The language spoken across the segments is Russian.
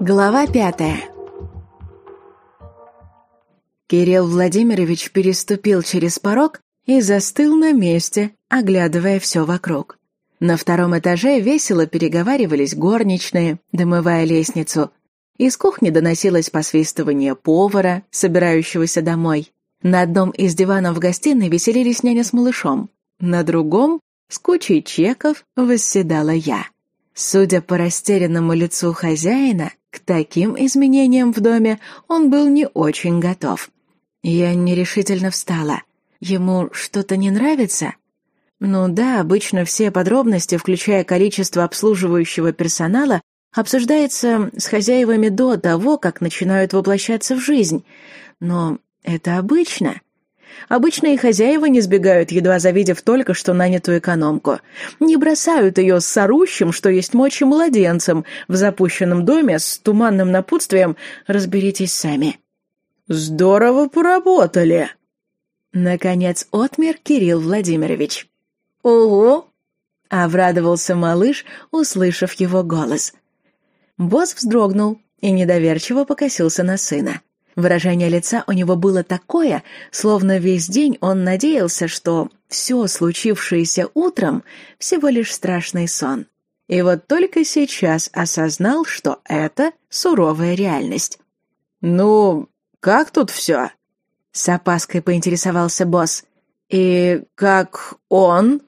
Глава пятая Кирилл Владимирович переступил через порог и застыл на месте, оглядывая все вокруг. На втором этаже весело переговаривались горничные, домывая лестницу. Из кухни доносилось посвистывание повара, собирающегося домой. На одном из диванов в гостиной веселились няня с малышом. На другом, с кучей чеков, восседала я. Судя по растерянному лицу хозяина, к таким изменениям в доме он был не очень готов. Я нерешительно встала. Ему что-то не нравится? Ну да, обычно все подробности, включая количество обслуживающего персонала, обсуждается с хозяевами до того, как начинают воплощаться в жизнь. Но это обычно. Обычно и хозяева не сбегают, едва завидев только что нанятую экономку. Не бросают ее с орущим, что есть мочи младенцем, в запущенном доме с туманным напутствием «разберитесь сами». «Здорово поработали!» Наконец отмер Кирилл Владимирович. «Ого!» — обрадовался малыш, услышав его голос. Босс вздрогнул и недоверчиво покосился на сына. Выражение лица у него было такое, словно весь день он надеялся, что все случившееся утром всего лишь страшный сон. И вот только сейчас осознал, что это суровая реальность. «Ну, как тут все?» С опаской поинтересовался босс. «И как он?»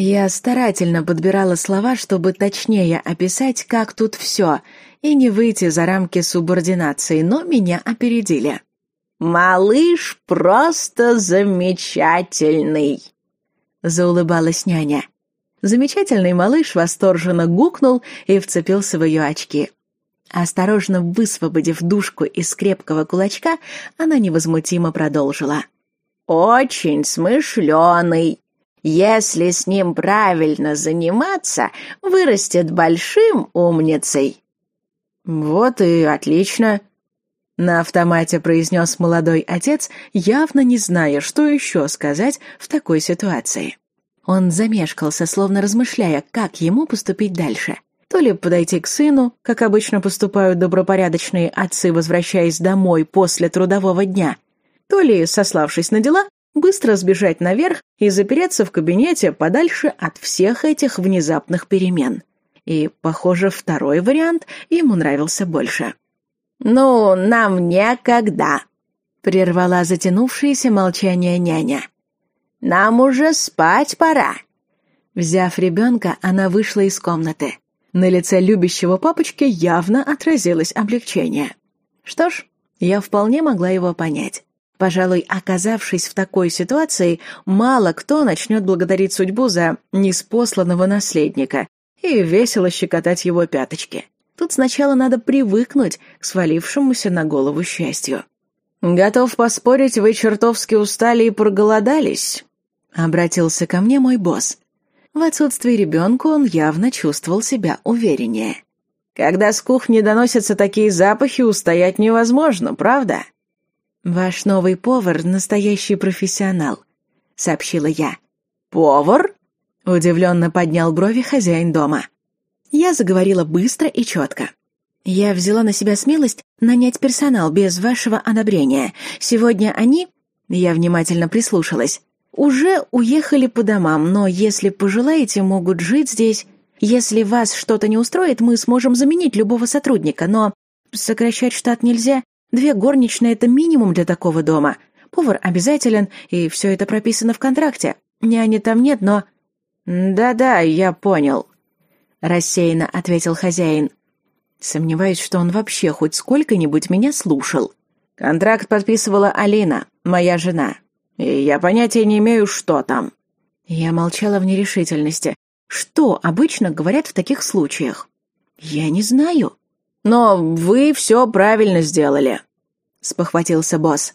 Я старательно подбирала слова, чтобы точнее описать, как тут все, и не выйти за рамки субординации, но меня опередили. «Малыш просто замечательный!» — заулыбалась няня. Замечательный малыш восторженно гукнул и вцепился в ее очки. Осторожно высвободив душку из крепкого кулачка, она невозмутимо продолжила. «Очень смышленый. Если с ним правильно заниматься, вырастет большим умницей». «Вот и отлично», — на автомате произнес молодой отец, явно не зная, что еще сказать в такой ситуации. Он замешкался, словно размышляя, как ему поступить дальше. То ли подойти к сыну, как обычно поступают добропорядочные отцы, возвращаясь домой после трудового дня, то ли, сославшись на дела, быстро сбежать наверх и запереться в кабинете подальше от всех этих внезапных перемен. И, похоже, второй вариант ему нравился больше. «Ну, нам некогда», — прервала затянувшееся молчание няня. «Нам уже спать пора». Взяв ребенка, она вышла из комнаты. На лице любящего папочки явно отразилось облегчение. Что ж, я вполне могла его понять. Пожалуй, оказавшись в такой ситуации, мало кто начнет благодарить судьбу за неспосланного наследника и весело щекотать его пяточки. Тут сначала надо привыкнуть к свалившемуся на голову счастью. «Готов поспорить, вы чертовски устали и проголодались», — обратился ко мне мой босс. В отсутствии ребенка он явно чувствовал себя увереннее. «Когда с кухни доносятся такие запахи, устоять невозможно, правда?» «Ваш новый повар — настоящий профессионал», — сообщила я. «Повар?» — удивленно поднял брови хозяин дома. Я заговорила быстро и четко. «Я взяла на себя смелость нанять персонал без вашего одобрения. Сегодня они...» Я внимательно прислушалась уже уехали по домам, но если пожелаете, могут жить здесь. Если вас что-то не устроит, мы сможем заменить любого сотрудника, но сокращать штат нельзя. Две горничные — это минимум для такого дома. Повар обязателен, и все это прописано в контракте. Няни там нет, но...» «Да-да, я понял», — рассеянно ответил хозяин. Сомневаюсь, что он вообще хоть сколько-нибудь меня слушал. Контракт подписывала Алина, моя жена и я понятия не имею, что там». Я молчала в нерешительности. Что обычно говорят в таких случаях? Я не знаю. «Но вы все правильно сделали», — спохватился босс.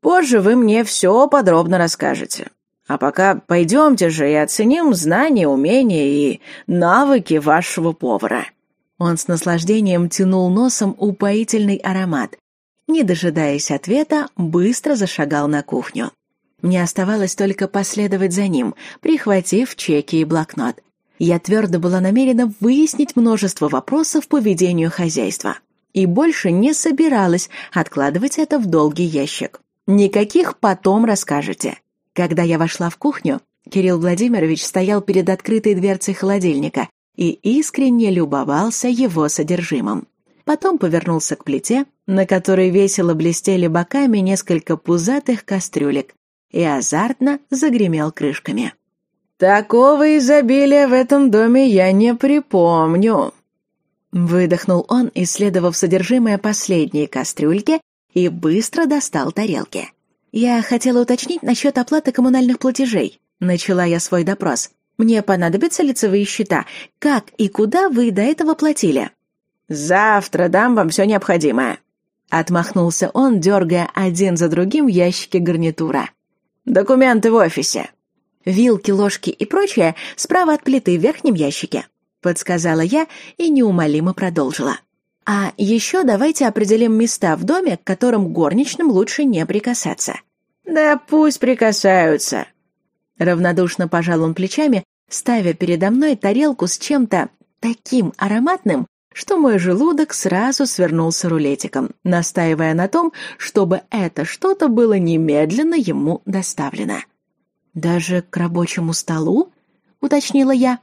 «Позже вы мне все подробно расскажете. А пока пойдемте же и оценим знания, умения и навыки вашего повара». Он с наслаждением тянул носом упоительный аромат. Не дожидаясь ответа, быстро зашагал на кухню. Мне оставалось только последовать за ним, прихватив чеки и блокнот. Я твердо была намерена выяснить множество вопросов по ведению хозяйства. И больше не собиралась откладывать это в долгий ящик. Никаких потом расскажете. Когда я вошла в кухню, Кирилл Владимирович стоял перед открытой дверцей холодильника и искренне любовался его содержимым. Потом повернулся к плите, на которой весело блестели боками несколько пузатых кастрюлек, и азартно загремел крышками. «Такого изобилия в этом доме я не припомню», Выдохнул он, исследовав содержимое последней кастрюльки, и быстро достал тарелки. «Я хотела уточнить насчет оплаты коммунальных платежей», — начала я свой допрос. «Мне понадобятся лицевые счета. Как и куда вы до этого платили?» «Завтра дам вам все необходимое», — отмахнулся он, дергая один за другим ящики гарнитура. «Документы в офисе». Вилки, ложки и прочее справа от плиты в верхнем ящике подсказала я и неумолимо продолжила. А еще давайте определим места в доме, к которым горничным лучше не прикасаться. Да пусть прикасаются. Равнодушно пожал он плечами, ставя передо мной тарелку с чем-то таким ароматным, что мой желудок сразу свернулся рулетиком, настаивая на том, чтобы это что-то было немедленно ему доставлено. «Даже к рабочему столу?» — уточнила я.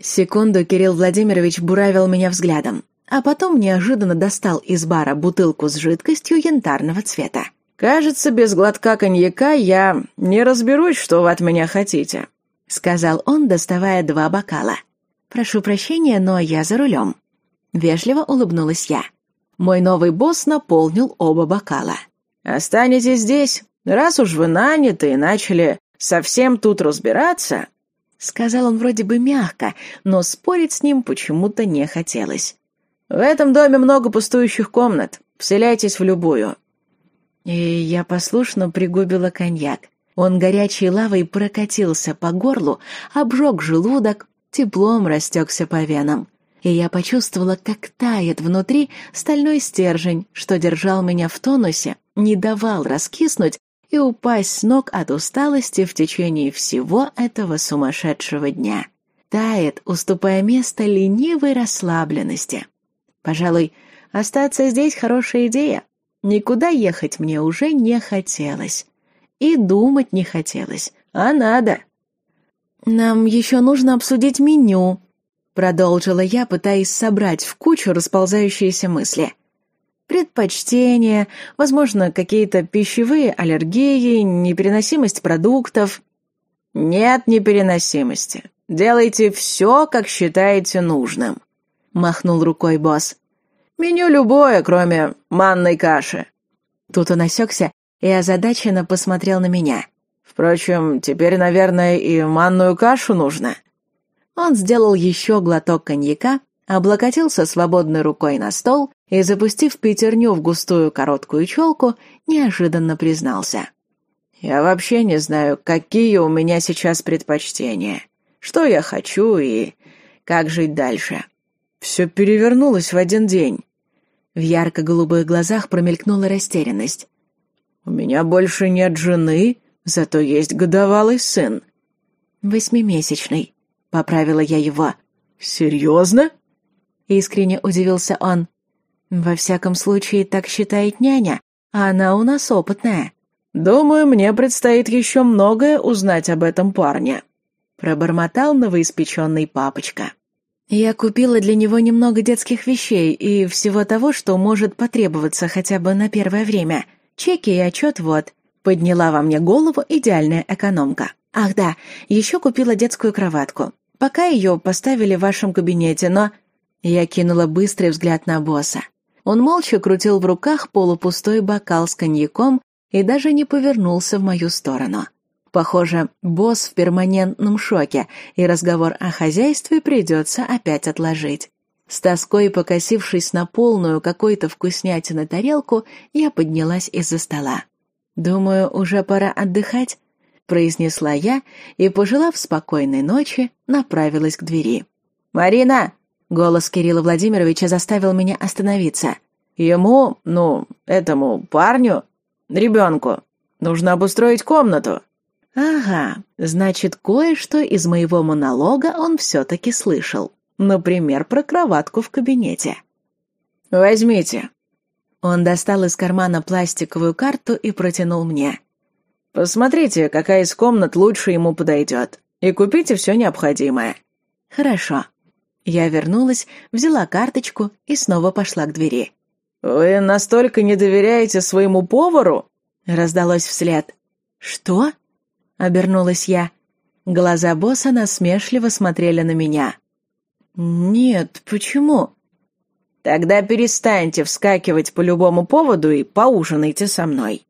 Секунду Кирилл Владимирович буравил меня взглядом, а потом неожиданно достал из бара бутылку с жидкостью янтарного цвета. «Кажется, без глотка коньяка я не разберусь, что вы от меня хотите», — сказал он, доставая два бокала. «Прошу прощения, но я за рулем». Вежливо улыбнулась я. Мой новый босс наполнил оба бокала. «Останетесь здесь. Раз уж вы наняты и начали совсем тут разбираться, Сказал он вроде бы мягко, но спорить с ним почему-то не хотелось. «В этом доме много пустующих комнат. Вселяйтесь в любую». И я послушно пригубила коньяк. Он горячей лавой прокатился по горлу, обжег желудок, теплом растекся по венам. И я почувствовала, как тает внутри стальной стержень, что держал меня в тонусе, не давал раскиснуть и упасть с ног от усталости в течение всего этого сумасшедшего дня. Тает, уступая место ленивой расслабленности. Пожалуй, остаться здесь хорошая идея. Никуда ехать мне уже не хотелось. И думать не хотелось, а надо. «Нам еще нужно обсудить меню», — продолжила я, пытаясь собрать в кучу расползающиеся мысли — предпочтения, возможно, какие-то пищевые аллергии, непереносимость продуктов. Нет непереносимости. Делайте все, как считаете нужным, махнул рукой босс. Меню любое, кроме манной каши. Тут он осекся и озадаченно посмотрел на меня. Впрочем, теперь, наверное, и манную кашу нужно. Он сделал еще глоток коньяка, облокотился свободной рукой на стол и, запустив пятерню в густую короткую челку, неожиданно признался. «Я вообще не знаю, какие у меня сейчас предпочтения, что я хочу и как жить дальше. Все перевернулось в один день». В ярко-голубых глазах промелькнула растерянность. «У меня больше нет жены, зато есть годовалый сын». «Восьмимесячный», — поправила я его. «Серьезно?» — искренне удивился он. «Во всяком случае, так считает няня, а она у нас опытная». «Думаю, мне предстоит еще многое узнать об этом парне», — пробормотал новоиспеченный папочка. «Я купила для него немного детских вещей и всего того, что может потребоваться хотя бы на первое время. Чеки и отчет вот», — подняла во мне голову идеальная экономка. «Ах да, еще купила детскую кроватку. Пока ее поставили в вашем кабинете, но...» Я кинула быстрый взгляд на босса. Он молча крутил в руках полупустой бокал с коньяком и даже не повернулся в мою сторону. Похоже, босс в перманентном шоке, и разговор о хозяйстве придется опять отложить. С тоской покосившись на полную какой-то вкуснятины тарелку, я поднялась из-за стола. «Думаю, уже пора отдыхать», — произнесла я и, пожелав спокойной ночи, направилась к двери. «Марина!» Голос Кирилла Владимировича заставил меня остановиться. «Ему, ну, этому парню, ребенку, нужно обустроить комнату». «Ага, значит, кое-что из моего монолога он все-таки слышал. Например, про кроватку в кабинете». Возьмите». Он достал из кармана пластиковую карту и протянул мне. «Посмотрите, какая из комнат лучше ему подойдет, и купите все необходимое». «Хорошо». Я вернулась, взяла карточку и снова пошла к двери. «Вы настолько не доверяете своему повару?» — раздалось вслед. «Что?» — обернулась я. Глаза босса насмешливо смотрели на меня. «Нет, почему?» «Тогда перестаньте вскакивать по любому поводу и поужинайте со мной».